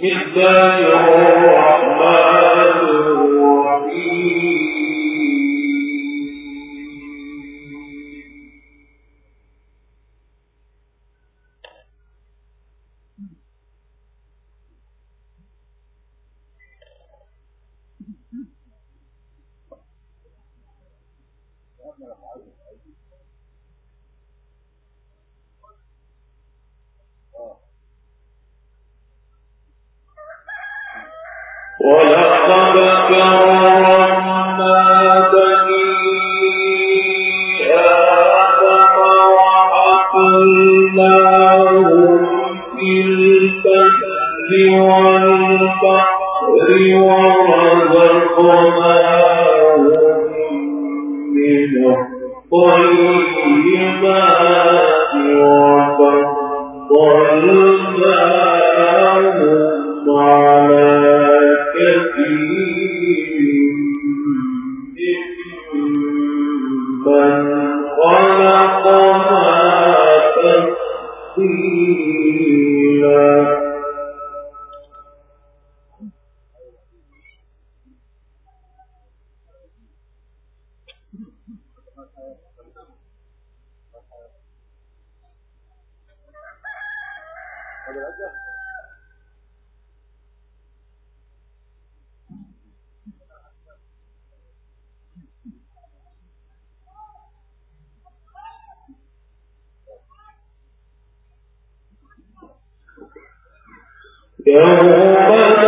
بسم الله الرحمن ولقد كرم يوم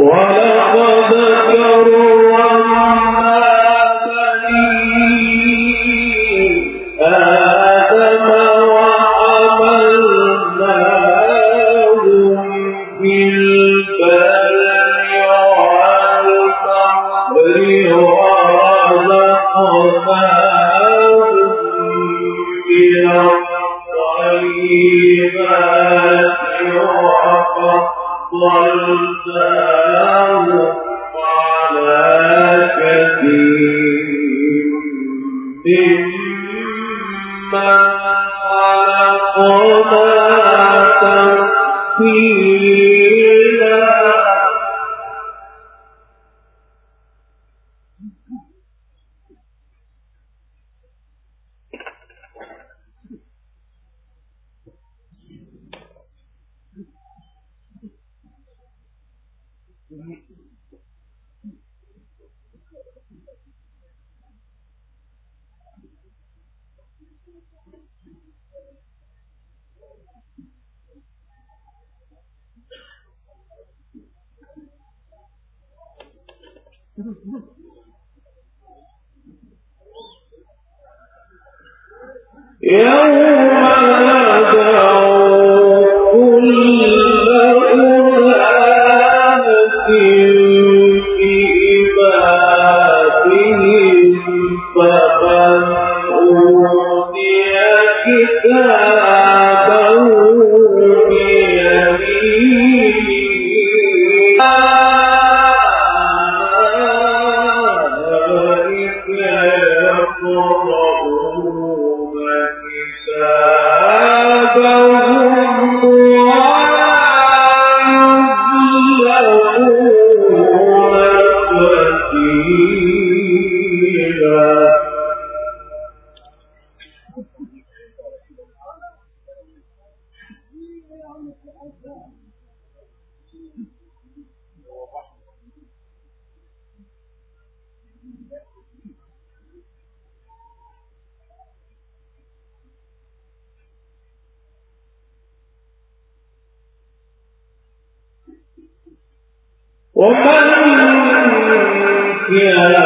ولا يوم لا ومن كان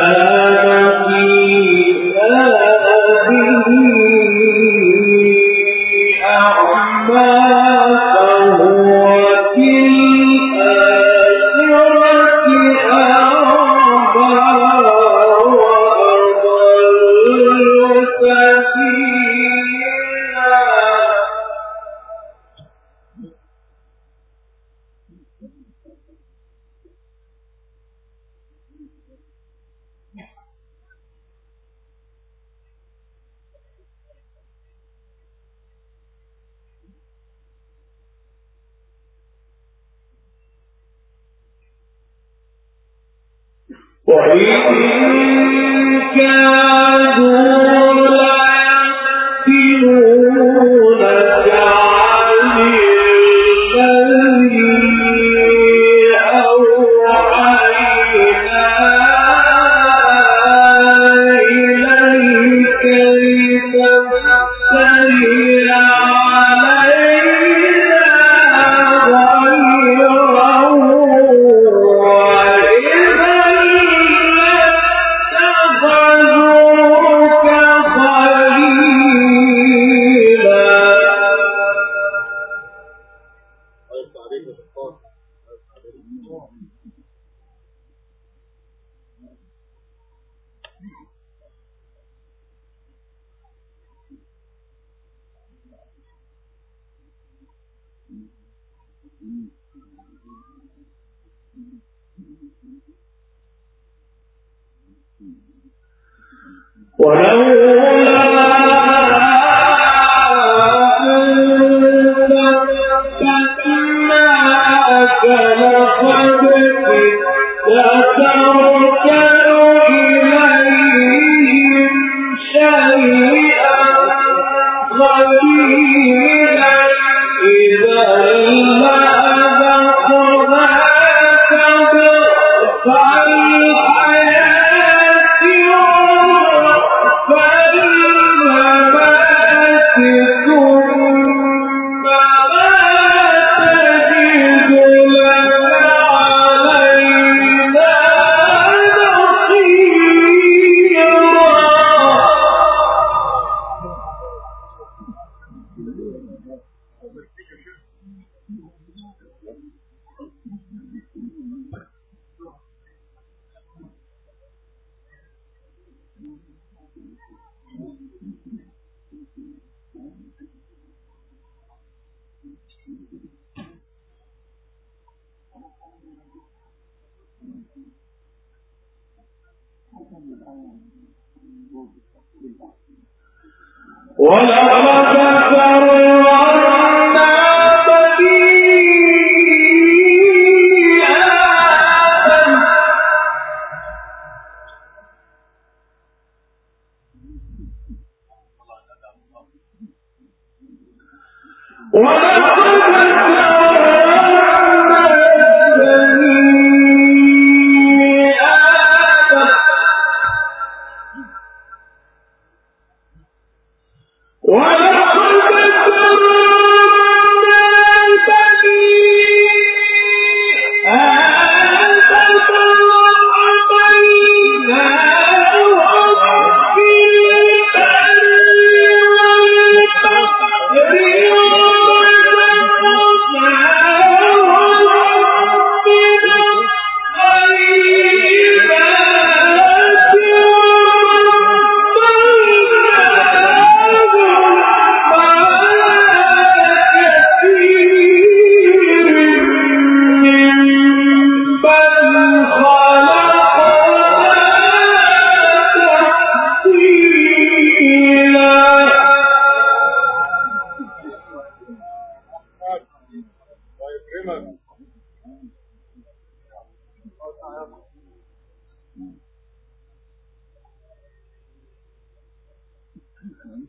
وما No.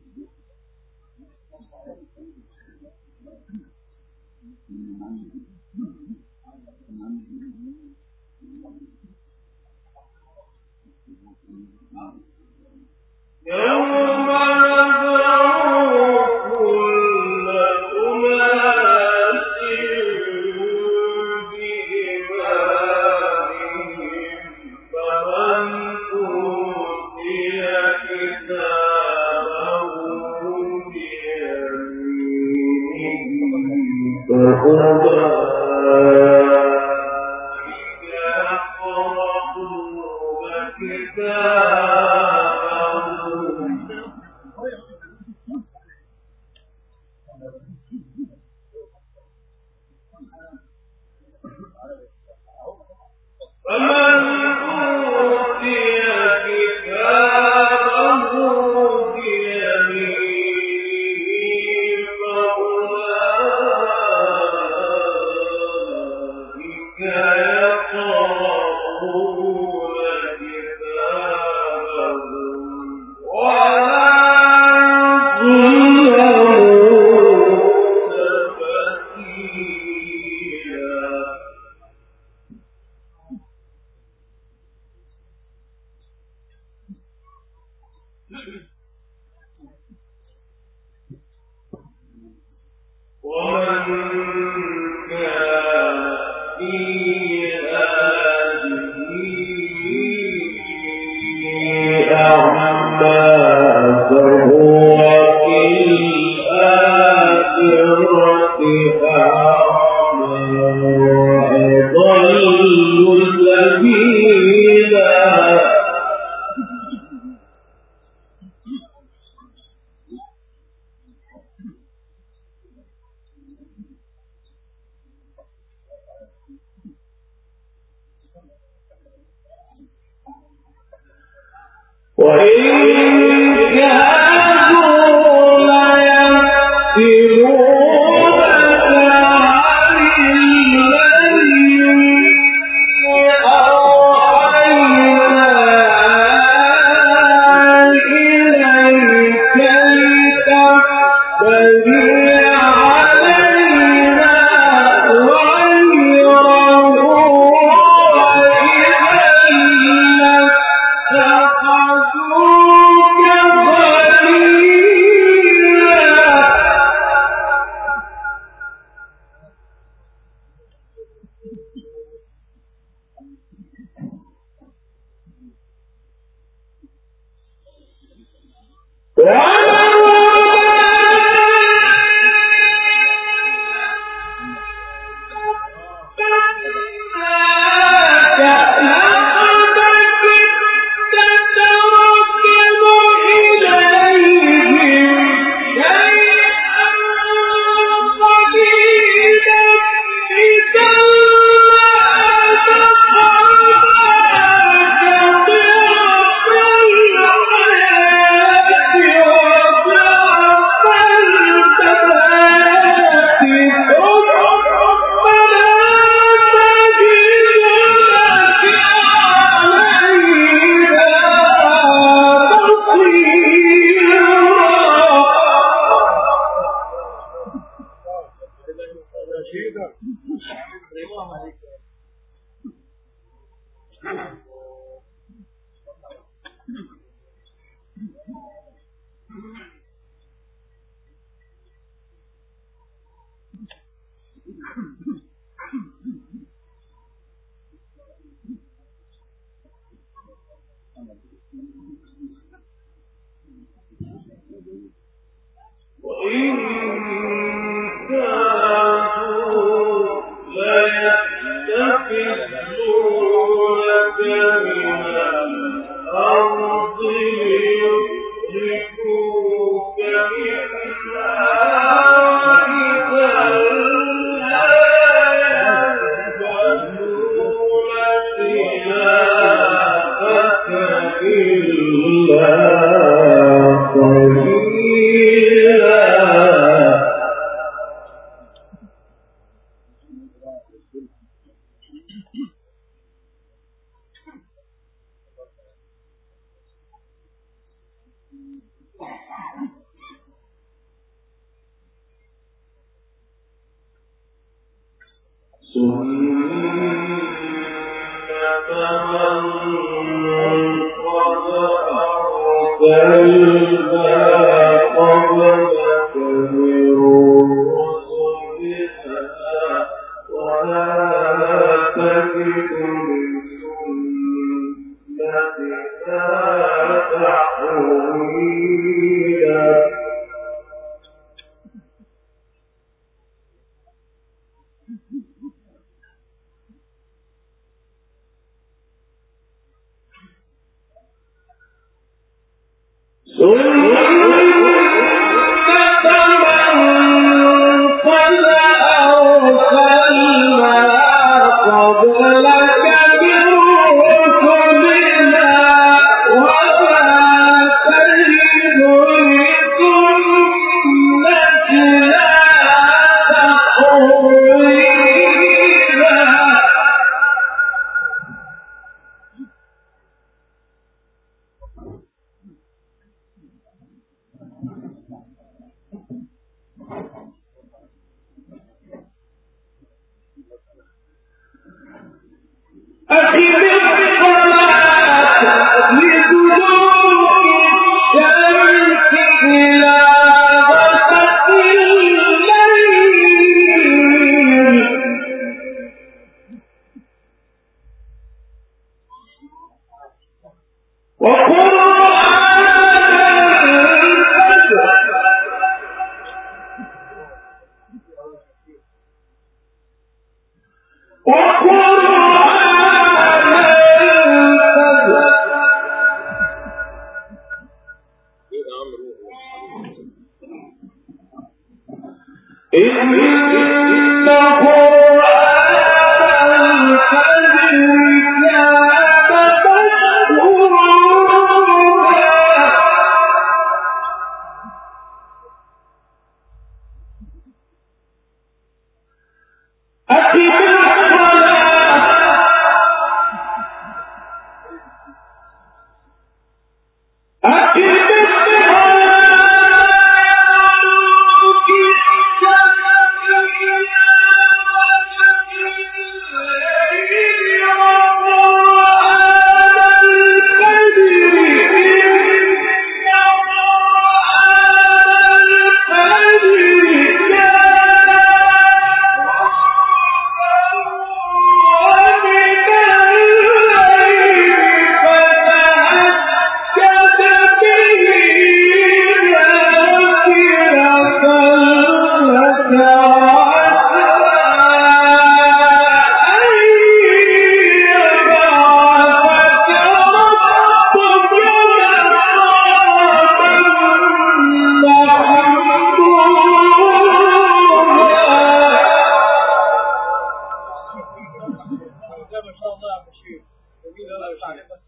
ان شاء الله يا بشير جميل قوي تعليقك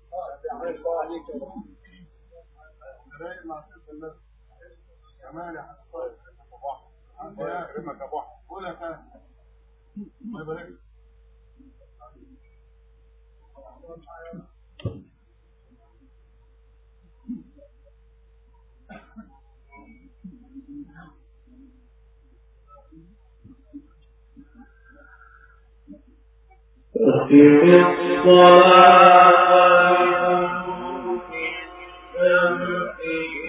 الله عليك الراجل مع سيد الناس كمان هتطلع صباح انت يا اكرمك ابو احمد قول يا فاهم الله يبارك لك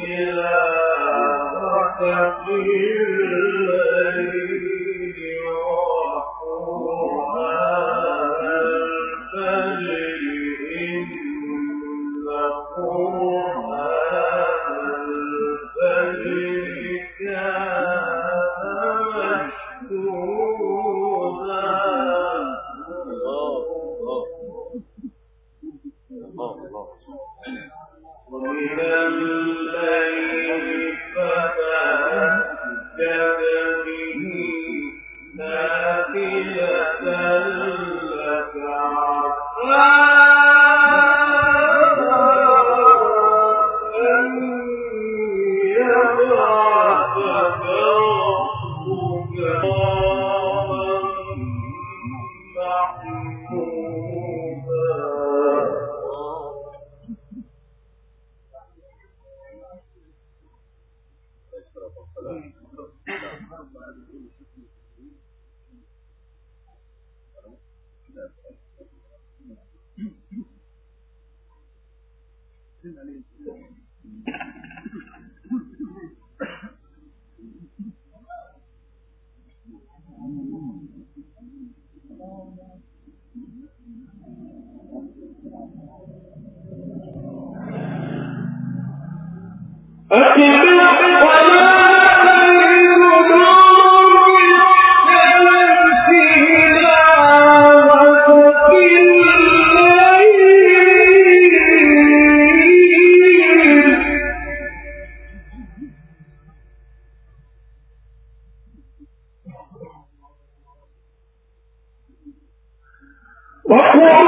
إلى وقت What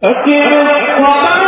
Okay,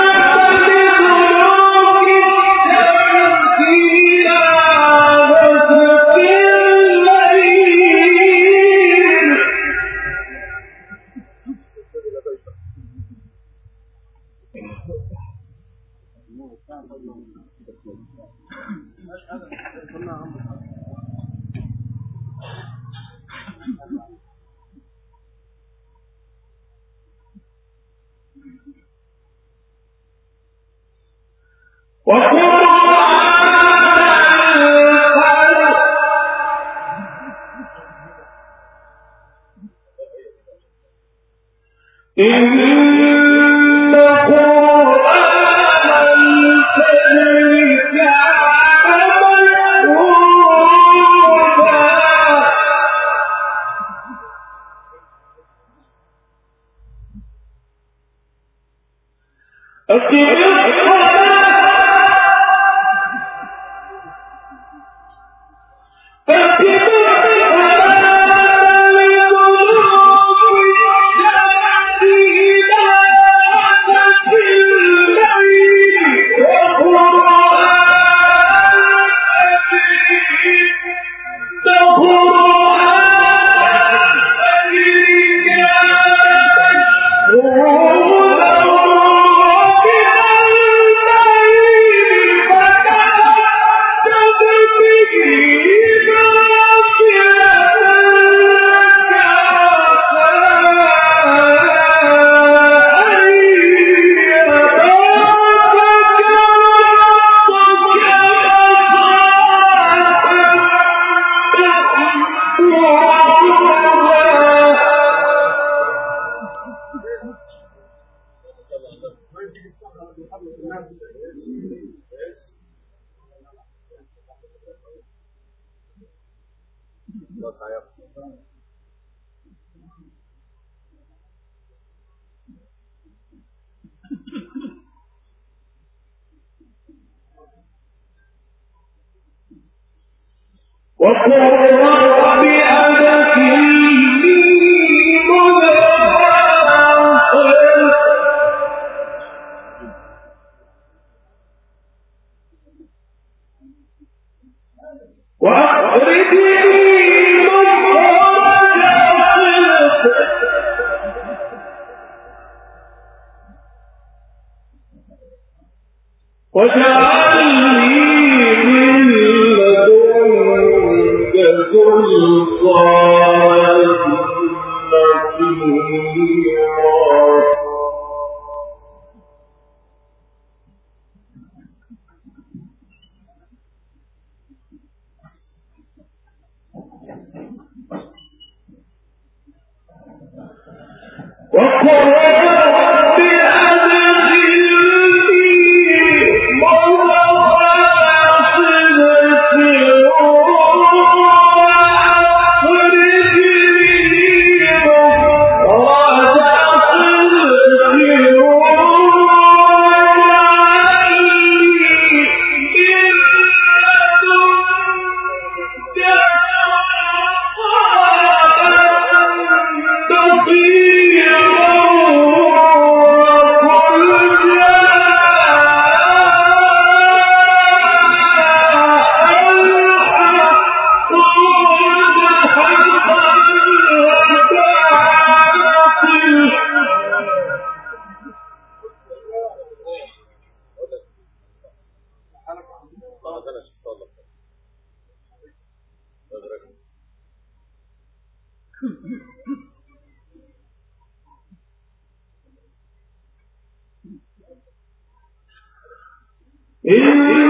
وجعلني من لدنك سلطانا. إن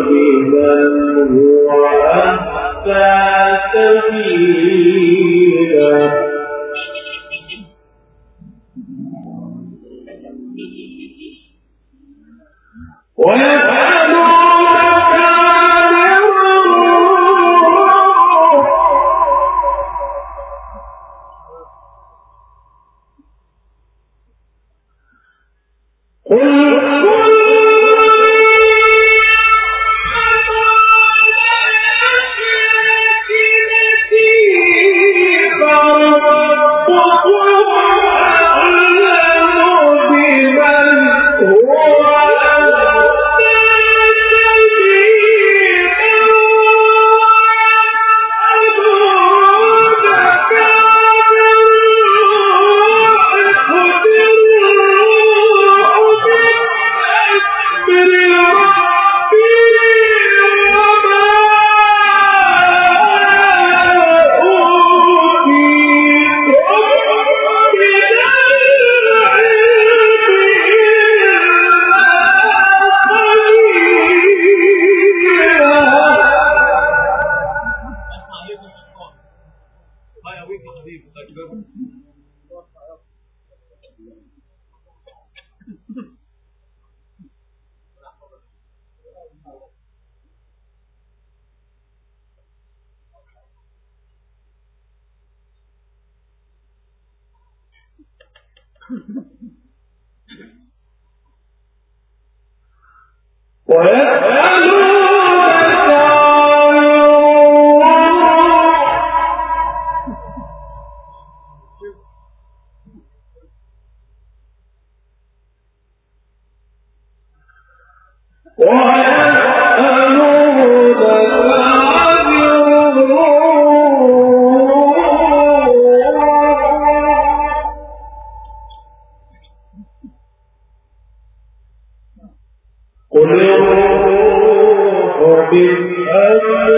قل الروح بأمر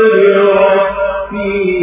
ربي.